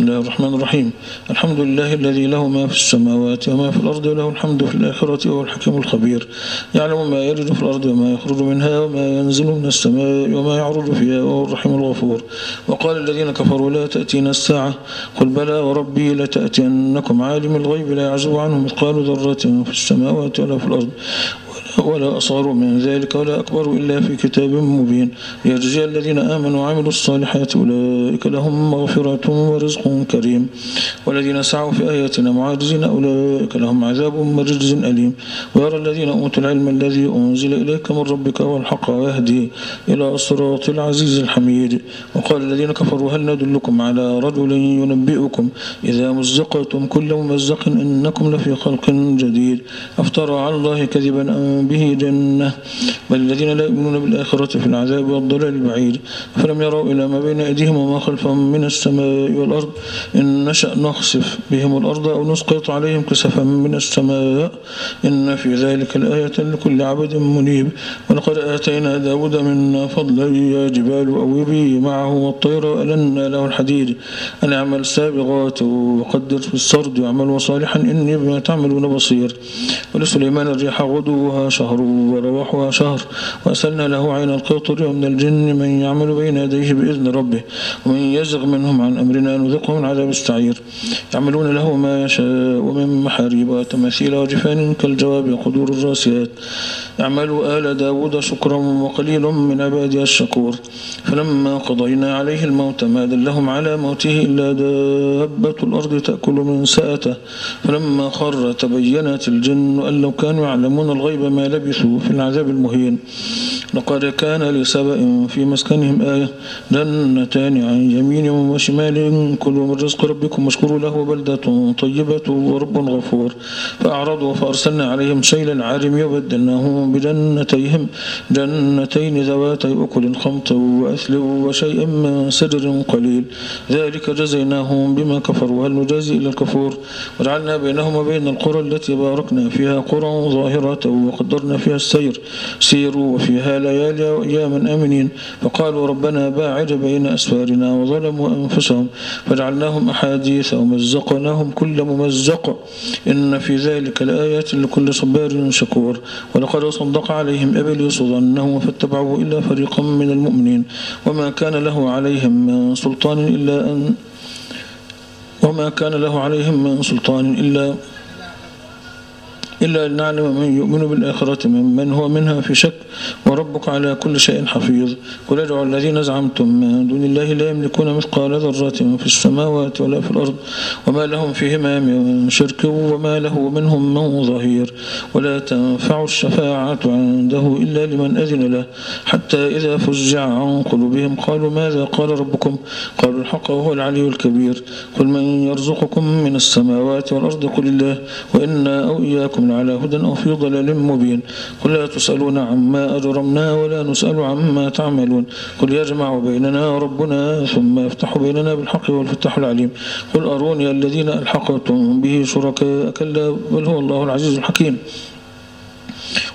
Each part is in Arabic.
بسم الله الرحمن الرحيم. الحمد لله الذي له ما في السماوات وما في الأرض وله الحمد في الآخرة وهو الحكيم الخبير. يعلم ما يرد في الأرض وما يخرج منها وما ينزل من السماء وما يعرض فيها وهو الرحيم الغفور. وقال الذين كفروا لا تأتينا الساعة. قل بلى وربي لتأتينكم عالم الغيب لا يعزب عنه مثقال ذرة في السماوات ولا في الأرض. ولا أصغر من ذلك ولا أكبر إلا في كتاب مبين. ليجزي الذين آمنوا وعملوا الصالحات أولئك لهم مغفرة ورزق كريم. والذين سعوا في آياتنا معاجزين أولئك لهم عذاب من رجز أليم. ويرى الذين أوتوا العلم الذي أنزل إليك من ربك هو الحق ويهدي إلى صراط العزيز الحميد. وقال الذين كفروا هل ندلكم على رجل ينبئكم إذا مزقتم كل ممزق إنكم لفي خلق جديد. أفترى على الله كذبا أن به جنة بل الذين لا يؤمنون بالآخرة في العذاب والضلال البعيد. فلم يروا إلى ما بين أيديهم وما خلفهم من السماء والأرض؟ إن نشأ نخسف بهم الأرض أو نسقط عليهم كسفا من السماء. إن في ذلك الآية لكل عبد منيب. ولقد آتينا داود منا فضلا يا جبال أوبي معه والطير وألنا له الحديد. أن اعمل سابغات وقدر في السرد واعملوا صالحا إني بما تعملون بصير. ولسليمان الريح غدوها شهر ورواحها شهر وأسلنا له عين القطر ومن الجن من يعمل بين يديه بإذن ربه ومن يزغ منهم عن أمرنا نذقه من عذاب السعير. يعملون له ما يشاء ومن محاريب وتماثيل وجفان كالجواب وقدور الراسيات. اعملوا آل داود شكرا وقليل من عبادي الشكور. فلما قضينا عليه الموت ما دلهم على موته إلا دابة الأرض تأكل من سأته. فلما خر تبينت الجن أن لو كانوا يعلمون الغيب ما لبثوا في العذاب المهين. لقد كان لسبأ في مسكنهم آية جنتان عن يمين وشمال. كلوا من رزق ربكم واشكروا له بلدة طيبة ورب غفور. فأعرضوا فأرسلنا عليهم سيل العارم وبدلناهم بجنتيهم. جنتين ذواتي أكل خمط وأثل وشيء من سدر قليل. ذلك جزيناهم بما كفروا. هل نجازي إلا الكفور؟ وجعلنا بينهم وبين القرى التي باركنا فيها قرى ظاهرة وقدرنا فيها السير. سيروا وفيها ليالي وأياما آمنين. فقالوا ربنا باعد بين أسفارنا وظلموا أنفسهم فجعلناهم أحاديث ومزقناهم كل ممزق. إن في ذلك لآيات لكل صبار شكور. ولقد صدق عليهم إبليس ظنه فاتبعوه إلا فريقا من المؤمنين. وما كان له عليهم من سلطان إلا أن وما كان له عليهم من سلطان إلا إلا أن نعلم من يؤمن بالآخرة ممن هو منها في شك وربك على كل شيء حفيظ. قل ادعوا الذين زعمتم من دون الله لا يملكون مثقال ذرة في السماوات ولا في الأرض وما لهم فيهما من شرك وما له منهم من ظهير. ولا تنفع الشفاعة عنده إلا لمن أذن له. حتى إذا فزع عن قلوبهم قالوا ماذا قال ربكم؟ قالوا الحق وهو العلي الكبير. قل من يرزقكم من السماوات والأرض قل الله وإنا أو إياكم على هدى أو في ضلال مبين. قل لا تسألون عما أجرمنا ولا نسأل عما تعملون. قل يجمع بيننا ربنا ثم يفتح بيننا بالحق والفتح العليم. قل أروني الذين ألحقتم به شركاء. كلا بل هو الله العزيز الحكيم.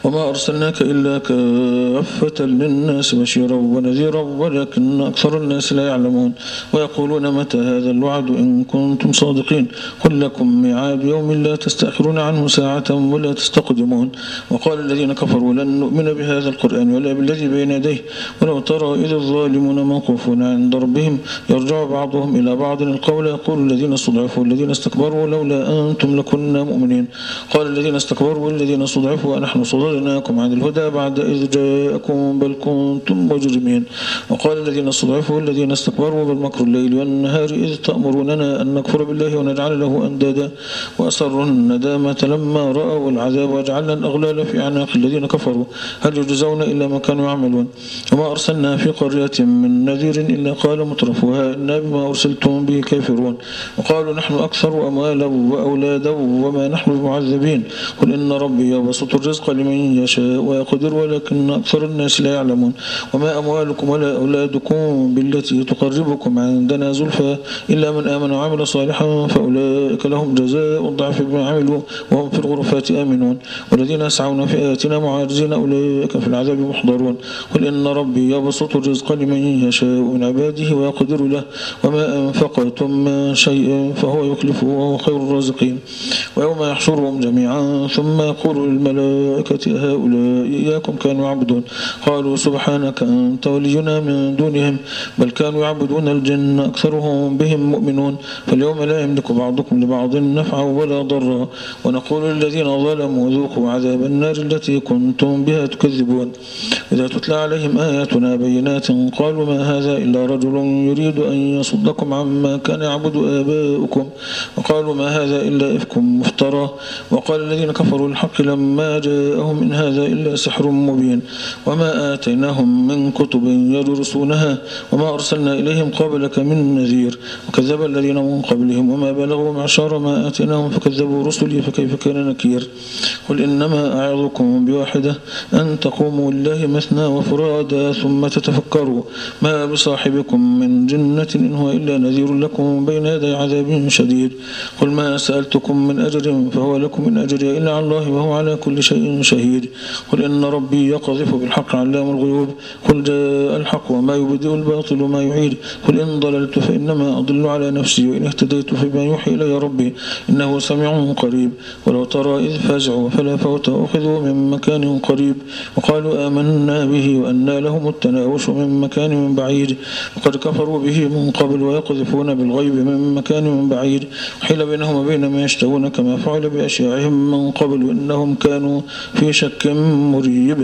وما أرسلناك إلا كافة للناس بشيرا ونذيرا ولكن أكثر الناس لا يعلمون. ويقولون متى هذا الوعد إن كنتم صادقين؟ قل لكم ميعاد يوم لا تستأخرون عنه ساعة ولا تستقدمون. وقال الذين كفروا لن نؤمن بهذا القرآن ولا بالذي بين يديه. ولو ترى إذ الظالمون موقوفون عند ربهم يرجع بعضهم إلى بعض القول يقول الذين استضعفوا الذين استكبروا لولا أنتم لكنا مؤمنين. قال الذين استكبروا والذين استضعفوا ونحن صدرناكم عن الهدى بعد إذ جاءكم بل كنتم مجرمين. وقال الذين استضعفوا الذين استكبروا بالمكر الليل والنهار إذ تأمروننا أن نكفر بالله ونجعل له أندادا وأسروا الندامة لما رأوا العذاب وجعلنا الأغلال في أعناق الذين كفروا. هل يجزون إلا ما كانوا يعملون. وما أرسلنا في قرية من نذير إلا قال مترفوها إنا بما أرسلتم به كافرون. وقالوا نحن أكثر أموالا وأولادا وما نحن بمعذبين. قل إن ربي يبسط الرزق لمن من يشاء ويقدر ولكن أكثر الناس لا يعلمون. وما أموالكم ولا أولادكم بالتي تقربكم عندنا زلفى إلا من آمن وعمل صالحا فأولئك لهم جزاء الضعف بما عملوا وهم في الغرفات آمنون. والذين يسعون في آياتنا معاجزين أولئك في العذاب محضرون. قل إن ربي يبسط الرزق لمن يشاء من عباده ويقدر له. وما أنفقتم من شيء فهو يخلفه وهو خير الرازقين. ويوم يحشرهم جميعا ثم يقول للملائكة هؤلاء إياكم كانوا يعبدون. قالوا سبحانك أنت ولينا من دونهم بل كانوا يعبدون الجن أكثرهم بهم مؤمنون. فاليوم لا يملك بعضكم لبعض نفعا ولا ضرا. ونقول للذين ظلموا ذوقوا عذاب النار التي كنتم بها تكذبون. إذا تتلى عليهم آياتنا بينات قالوا ما هذا إلا رجل يريد أن يصدكم عما كان يعبد آباؤكم. وقالوا ما هذا إلا إفك مفترى. وقال الذين كفروا الحق لما جاءهم إن هذا إلا سحر مبين. وما آتيناهم من كتب يدرسونها وما أرسلنا إليهم قبلك من نذير. وكذب الذين من قبلهم وما بلغوا معشار ما آتيناهم فكذبوا رسلي فكيف كان نكير؟ قل إنما أعظكم بواحدة أن تقوموا لله مثنى وفرادا ثم تتفكروا. ما بصاحبكم من جنة إن هو إلا نذير لكم بين يدي عذاب شديد. قل ما سألتكم من أجر فهو لكم من أجري إلا على الله وهو على كل شيء شهيد. قل إن ربي يقذف بالحق علام الغيوب. قل جاء الحق وما يبدئ الباطل وما يعيد. قل إن ضللت فإنما أضل على نفسي وإن اهتديت فبما يوحي إلي ربي إنه سميع قريب. ولو ترى إذ فزعوا فلا فوت أخذوا من مكان قريب. وقالوا آمنا به وأنى لهم التناوش من مكان بعيد. وقد كفروا به من قبل ويقذفون بالغيب من مكان بعيد. حيل بينهم وبين ما يشتهون كما فعل بأشياعهم من قبل إنهم كانوا في شك مريب.